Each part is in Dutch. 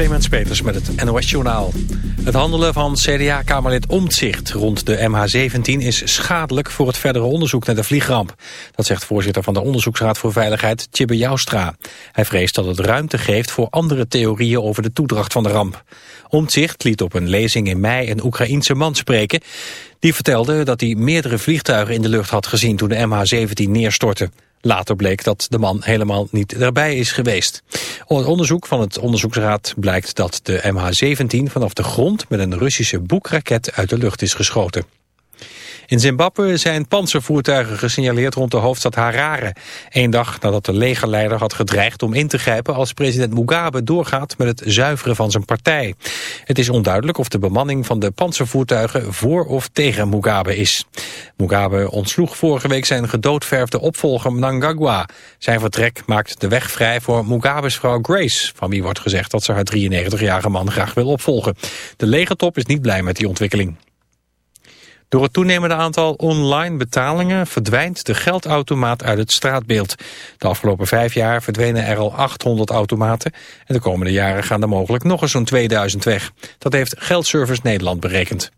Clemens Peters met het NOS Journaal. Het handelen van CDA-kamerlid Omtzigt rond de MH17 is schadelijk voor het verdere onderzoek naar de vliegramp. Dat zegt voorzitter van de Onderzoeksraad voor Veiligheid, Tjibbe Joustra. Hij vreest dat het ruimte geeft voor andere theorieën over de toedracht van de ramp. Omtzigt liet op een lezing in mei een Oekraïense man spreken. Die vertelde dat hij meerdere vliegtuigen in de lucht had gezien toen de MH17 neerstortte. Later bleek dat de man helemaal niet erbij is geweest. Onder onderzoek van het onderzoeksraad blijkt dat de MH17 vanaf de grond met een Russische boekraket uit de lucht is geschoten. In Zimbabwe zijn panzervoertuigen gesignaleerd rond de hoofdstad Harare. Eén dag nadat de legerleider had gedreigd om in te grijpen als president Mugabe doorgaat met het zuiveren van zijn partij. Het is onduidelijk of de bemanning van de panzervoertuigen voor of tegen Mugabe is. Mugabe ontsloeg vorige week zijn gedoodverfde opvolger Mnangagwa. Zijn vertrek maakt de weg vrij voor Mugabe's vrouw Grace, van wie wordt gezegd dat ze haar 93-jarige man graag wil opvolgen. De legertop is niet blij met die ontwikkeling. Door het toenemende aantal online betalingen verdwijnt de geldautomaat uit het straatbeeld. De afgelopen vijf jaar verdwenen er al 800 automaten en de komende jaren gaan er mogelijk nog eens zo'n 2000 weg. Dat heeft Geldservice Nederland berekend.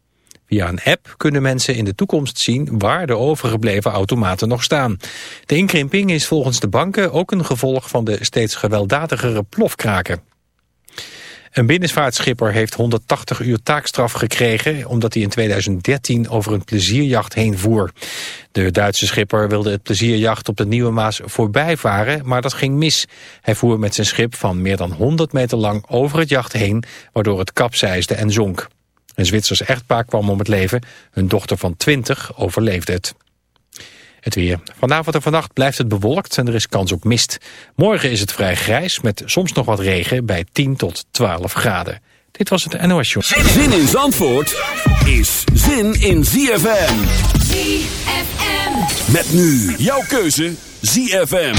Via een app kunnen mensen in de toekomst zien waar de overgebleven automaten nog staan. De inkrimping is volgens de banken ook een gevolg van de steeds gewelddadigere plofkraken. Een binnenvaartschipper heeft 180 uur taakstraf gekregen... omdat hij in 2013 over een plezierjacht heen voer. De Duitse schipper wilde het plezierjacht op de Nieuwe Maas voorbij varen... maar dat ging mis. Hij voer met zijn schip van meer dan 100 meter lang over het jacht heen... waardoor het kapseisde en zonk. Een Zwitsers echtpaar kwam om het leven. Hun dochter van 20 overleefde het. Het weer. Vanavond en vannacht blijft het bewolkt en er is kans op mist. Morgen is het vrij grijs met soms nog wat regen bij 10 tot 12 graden. Dit was het NOS Show. Zin in Zandvoort is zin in ZFM. ZFM. Met nu jouw keuze ZFM.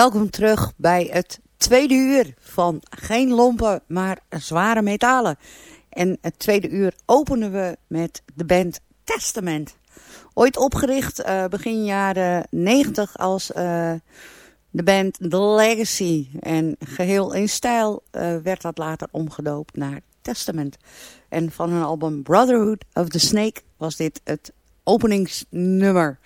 Welkom terug bij het tweede uur van geen lompen, maar zware metalen. En het tweede uur openen we met de band Testament. Ooit opgericht uh, begin jaren 90 als uh, de band The Legacy. En geheel in stijl uh, werd dat later omgedoopt naar Testament. En van hun album Brotherhood of the Snake was dit het openingsnummer.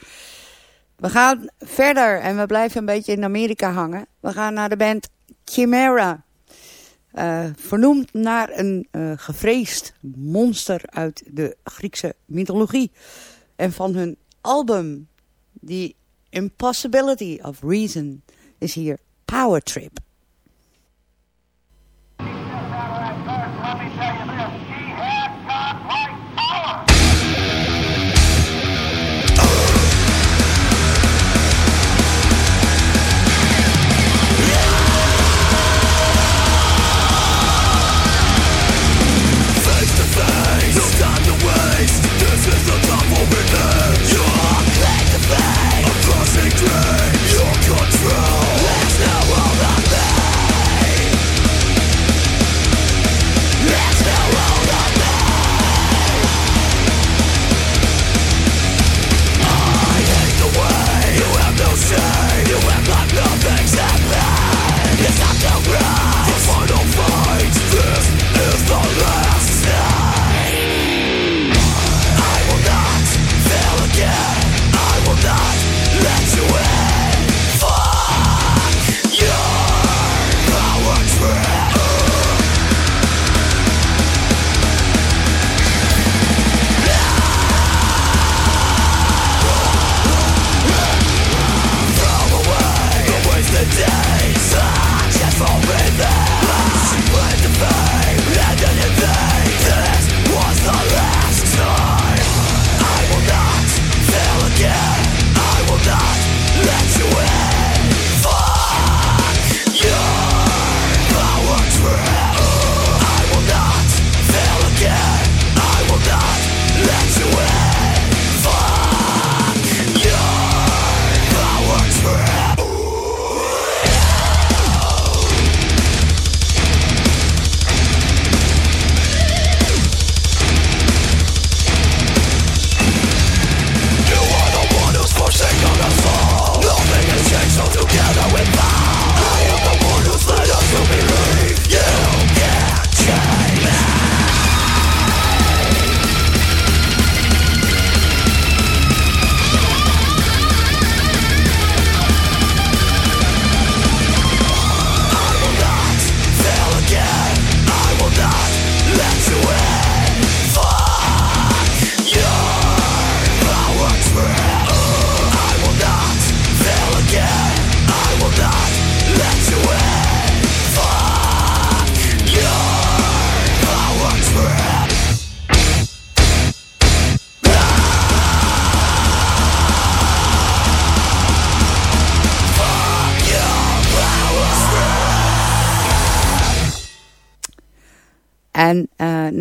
We gaan verder en we blijven een beetje in Amerika hangen. We gaan naar de band Chimera. Uh, vernoemd naar een uh, gevreesd monster uit de Griekse mythologie. En van hun album, The Impossibility of Reason, is hier Power Trip.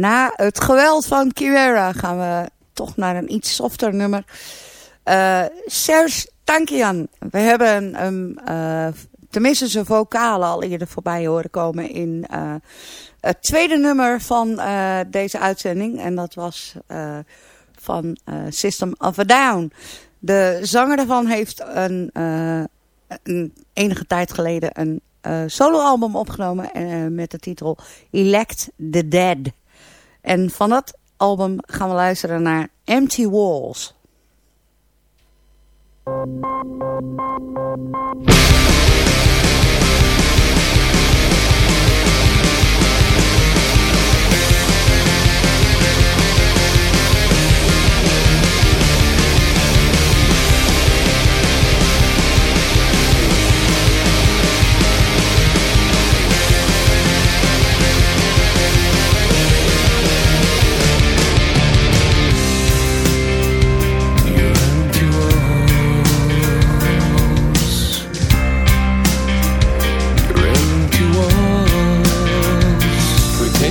Na het geweld van Kiwera gaan we toch naar een iets softer nummer. Uh, Serge Tankian. We hebben hem, uh, tenminste zijn vocalen al eerder voorbij horen komen in het tweede nummer van deze uitzending. En dat was van System of a Down. De zanger daarvan heeft een, een enige tijd geleden een soloalbum opgenomen met de titel Elect the Dead. En van dat album gaan we luisteren naar Empty Walls.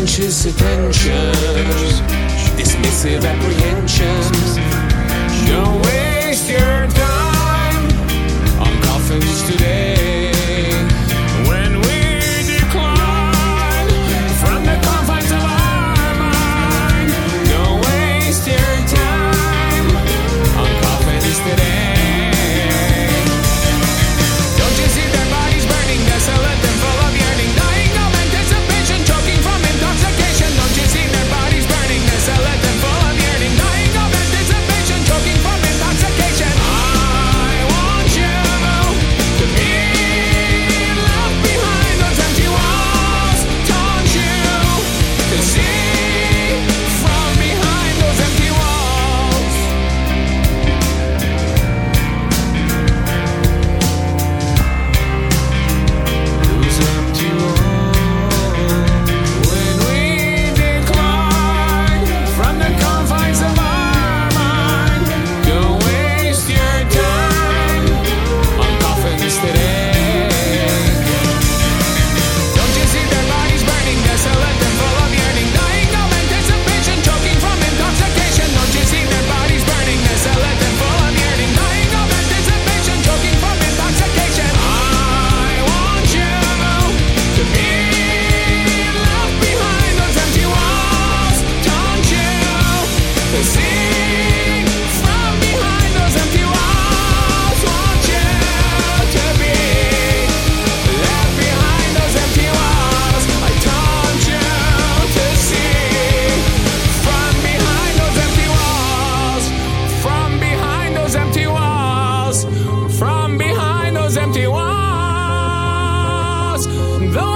Pretentious attentions, dismissive apprehensions. Don't waste your time though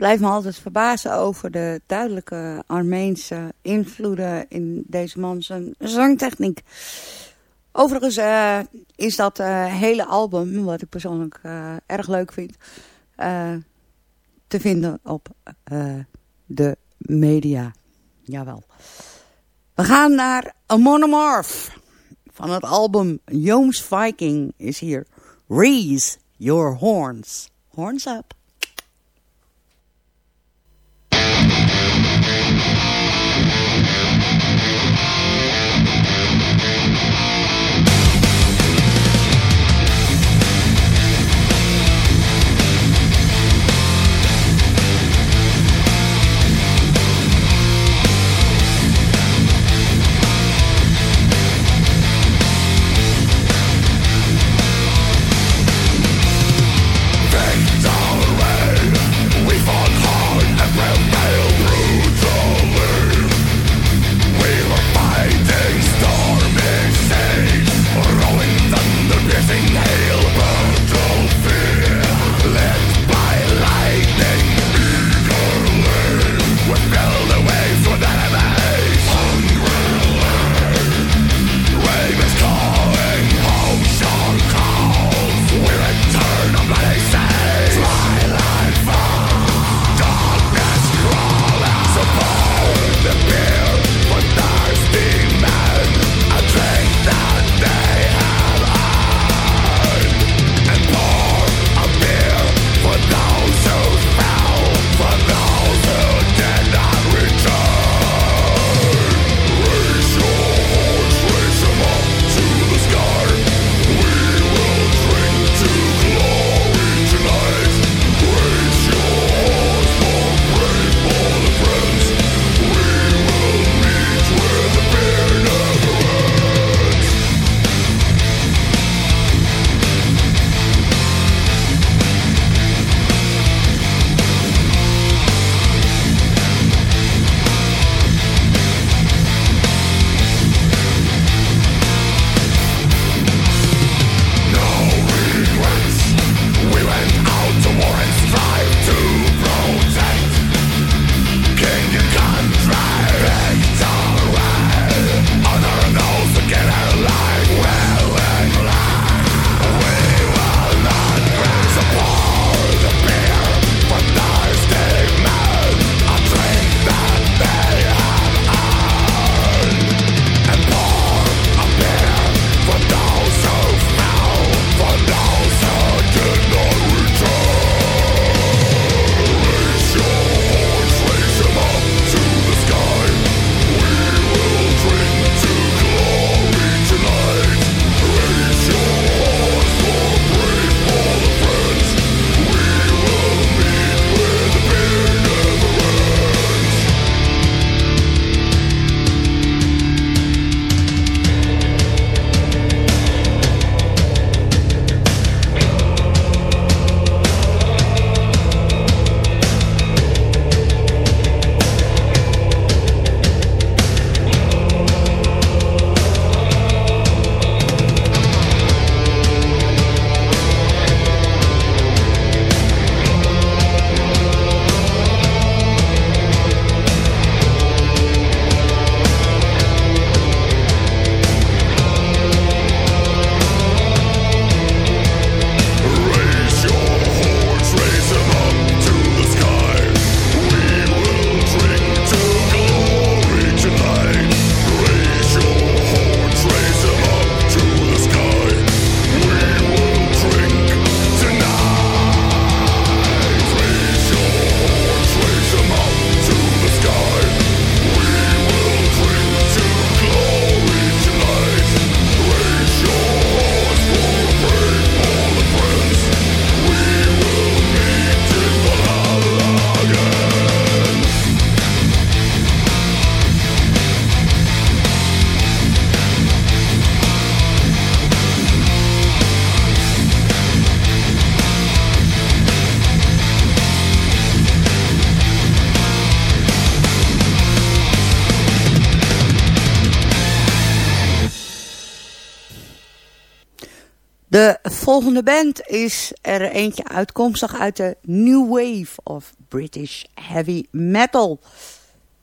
blijf me altijd verbazen over de duidelijke Armeense invloeden in deze man zijn zangtechniek. Overigens uh, is dat uh, hele album, wat ik persoonlijk uh, erg leuk vind, te vinden op de media. Jawel. We gaan naar A Monomorph van het album Jooms Viking is hier. Raise your horns. Horns up. Volgende band is er eentje uitkomstig uit de New Wave of British Heavy Metal.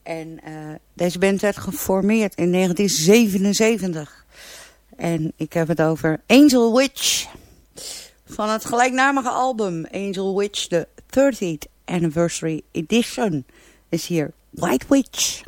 En uh, deze band werd geformeerd in 1977. En ik heb het over Angel Witch. Van het gelijknamige album Angel Witch, de 30th Anniversary Edition, is hier White Witch.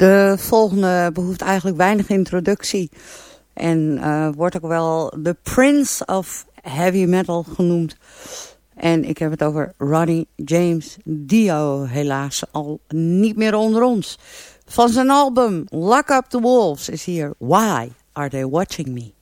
De volgende behoeft eigenlijk weinig introductie. En uh, wordt ook wel de Prince of Heavy Metal genoemd. En ik heb het over Ronnie James Dio, helaas al niet meer onder ons. Van zijn album Lock Up the Wolves is hier Why Are They Watching Me?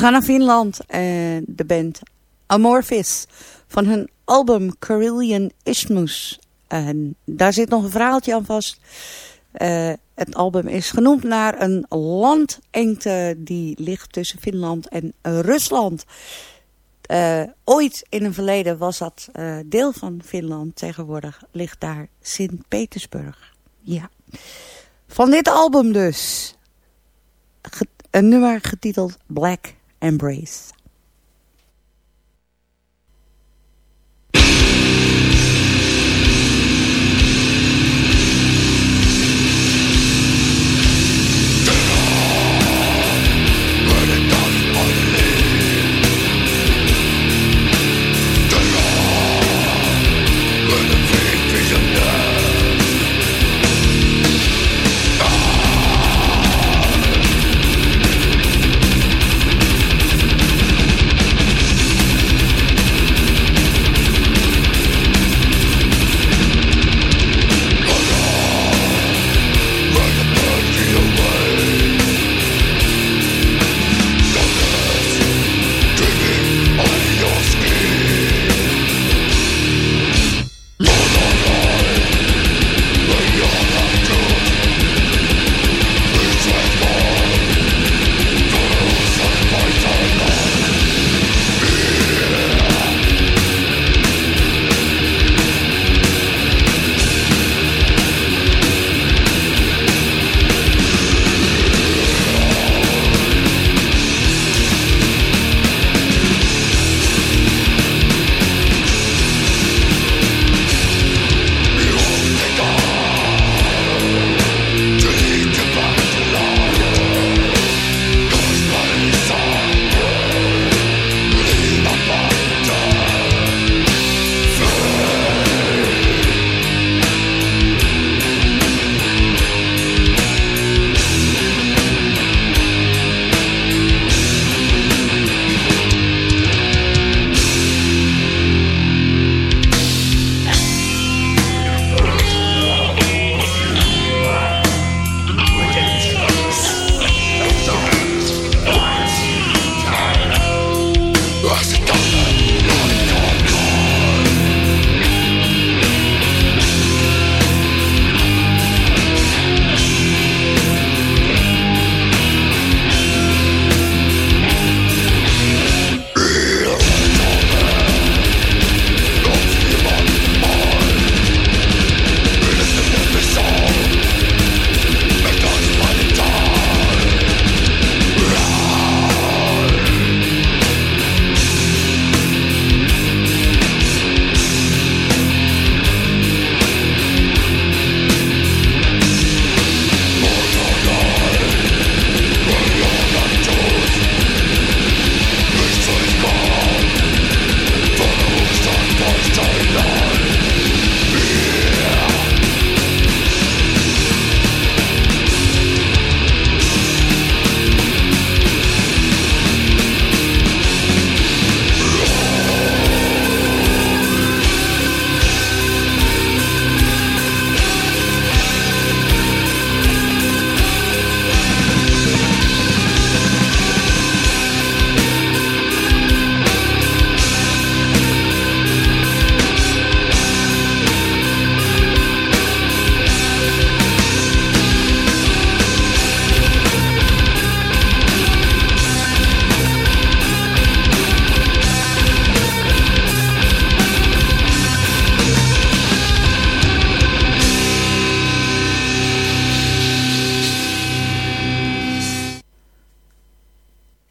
We gaan naar Finland en de band Amorphis van hun album Carillion Isthmus. En daar zit nog een verhaaltje aan vast. Uh, het album is genoemd naar een landengte die ligt tussen Finland en Rusland. Uh, ooit in een verleden was dat deel van Finland. Tegenwoordig ligt daar Sint-Petersburg. Ja. Van dit album dus. Een nummer getiteld Black Embrace.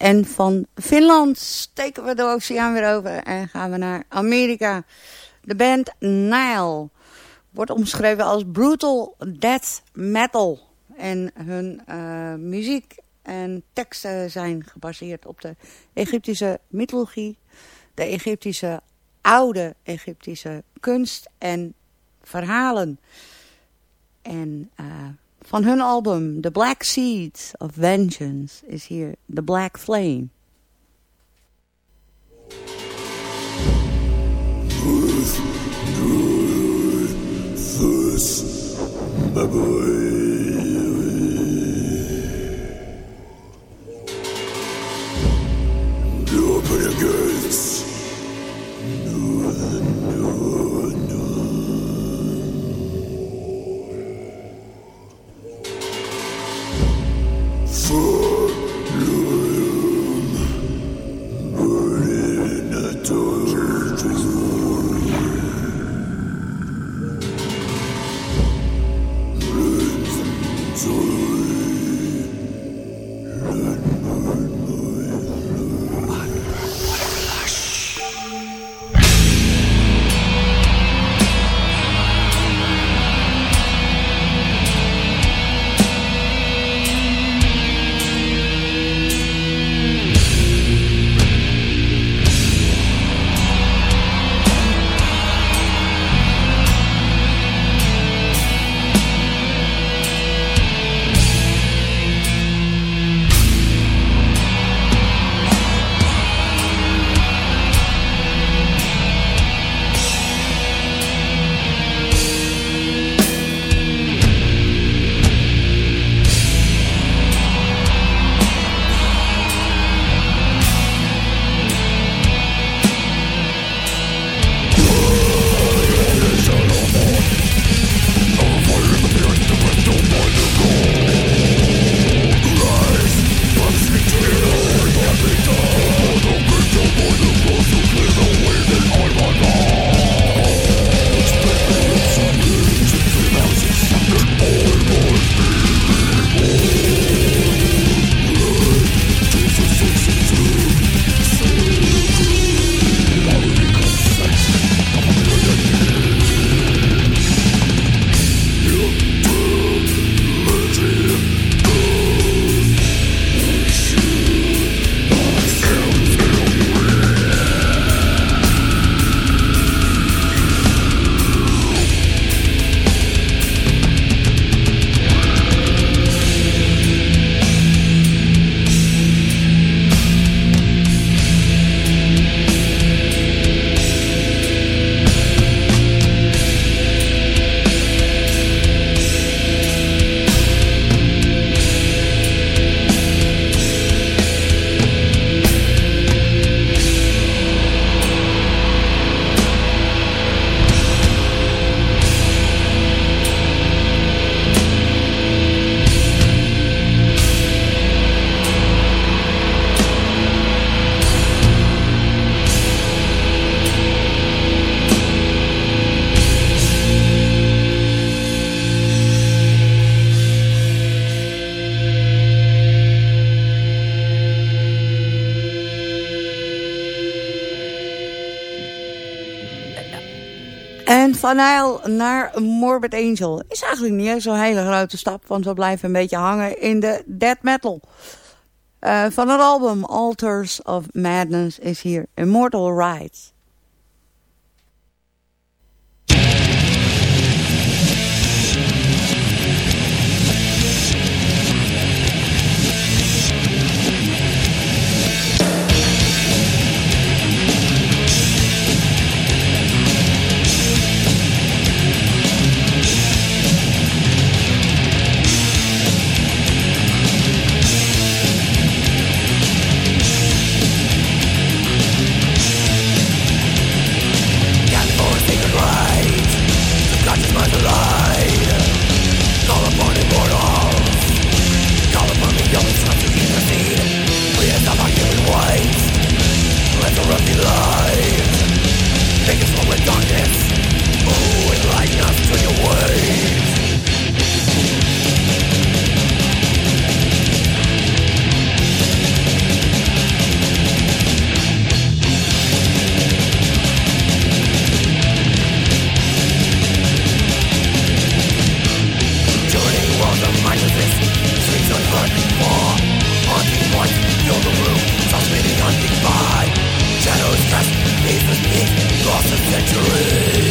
En van Finland steken we de oceaan weer over en gaan we naar Amerika. De band Nile wordt omschreven als brutal death metal. En hun uh, muziek en teksten zijn gebaseerd op de Egyptische mythologie, de Egyptische oude Egyptische kunst en verhalen. En uh, van hun album The Black Seeds of Vengeance is hier The Black Flame. Van Nijl naar Morbid Angel is eigenlijk niet zo'n hele grote stap, want we blijven een beetje hangen in de death metal. Uh, van het album Altars of Madness is hier Immortal victory.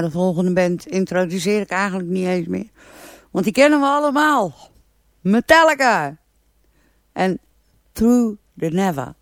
De volgende band introduceer ik eigenlijk niet eens meer. Want die kennen we allemaal. Metallica. En Through the Never.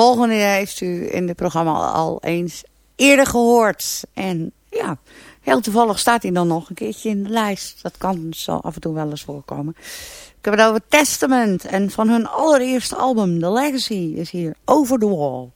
Volgende heeft u in het programma al eens eerder gehoord. En ja, heel toevallig staat hij dan nog een keertje in de lijst. Dat kan zo af en toe wel eens voorkomen. Ik heb het over Testament. En van hun allereerste album, The Legacy, is hier Over the Wall.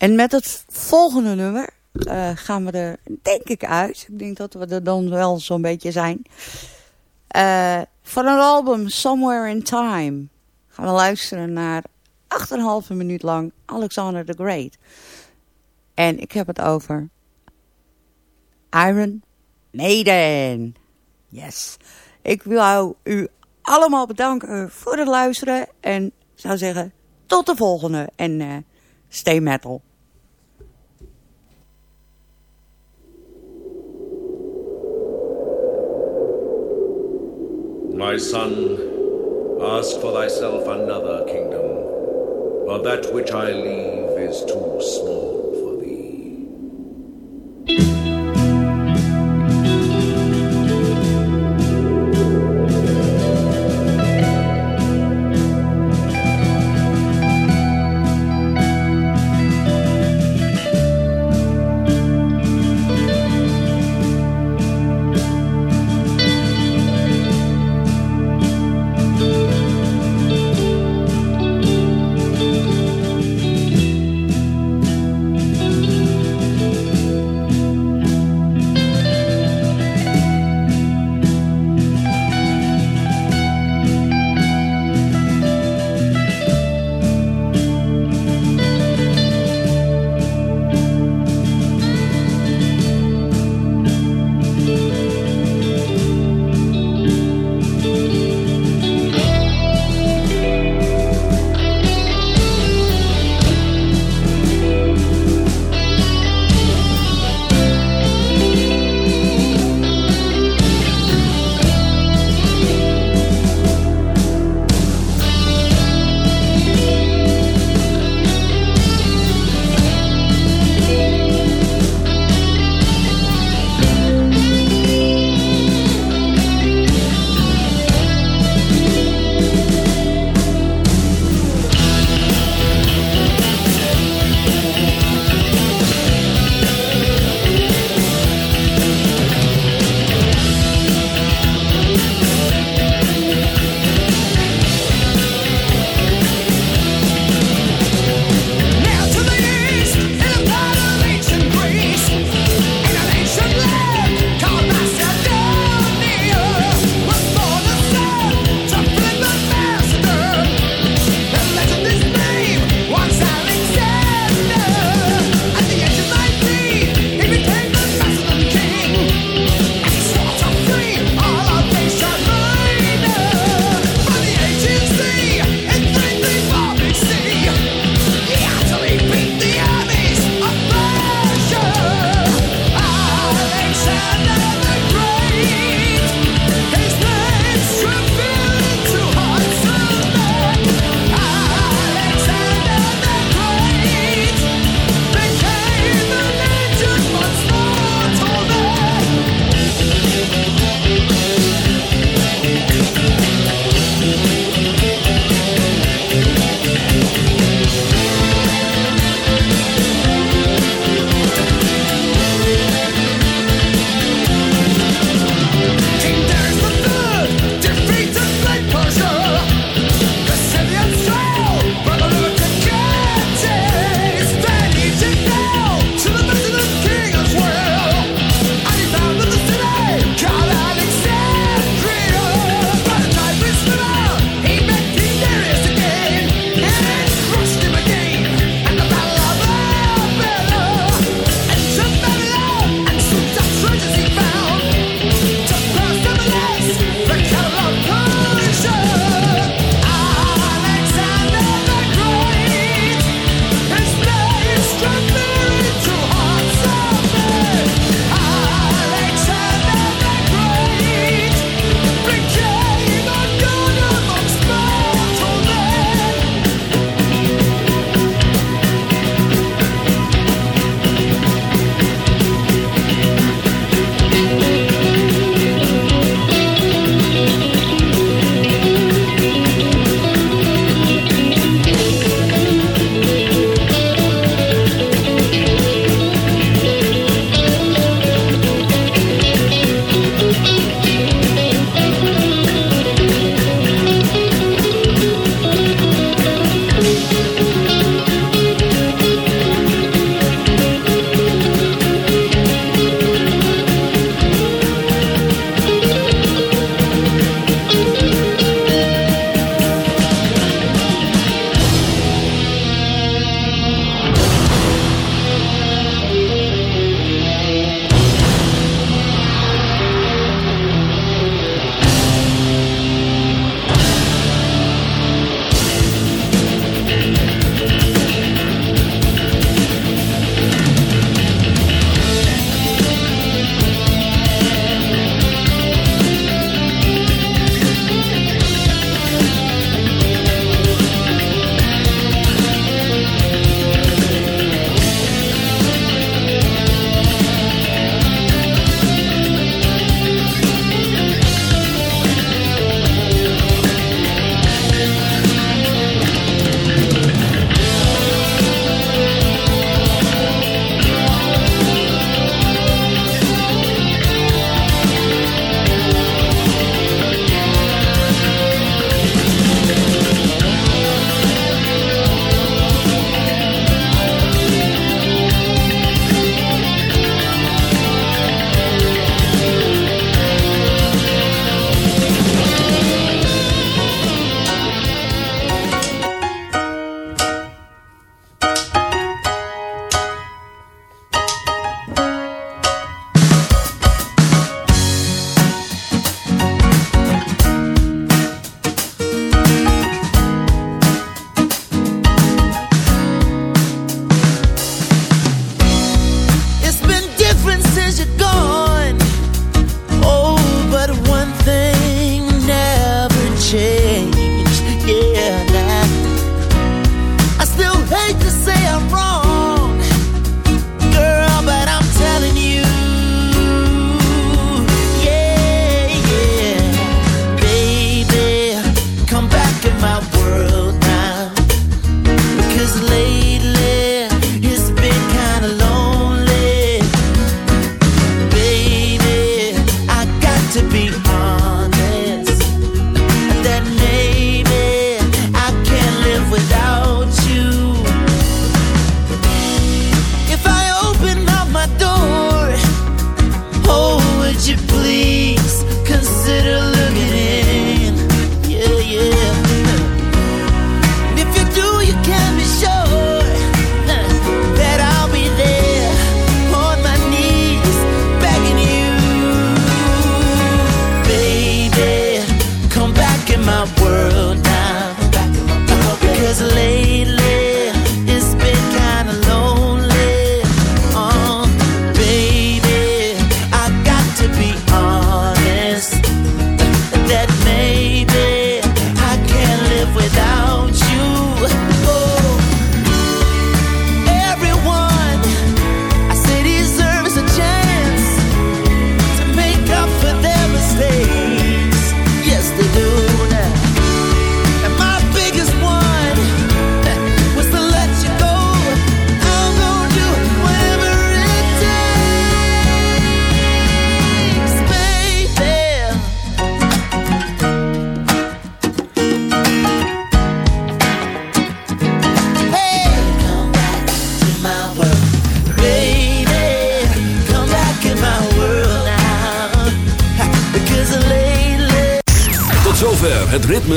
En met het volgende nummer uh, gaan we er, denk ik, uit. Ik denk dat we er dan wel zo'n beetje zijn. Uh, van een album Somewhere in Time gaan we luisteren naar 8,5 minuut lang Alexander the Great. En ik heb het over Iron Maiden. Yes. Ik wil u allemaal bedanken voor het luisteren. En zou zeggen, tot de volgende. En uh, stay metal. My son, ask for thyself another kingdom, for that which I leave is too small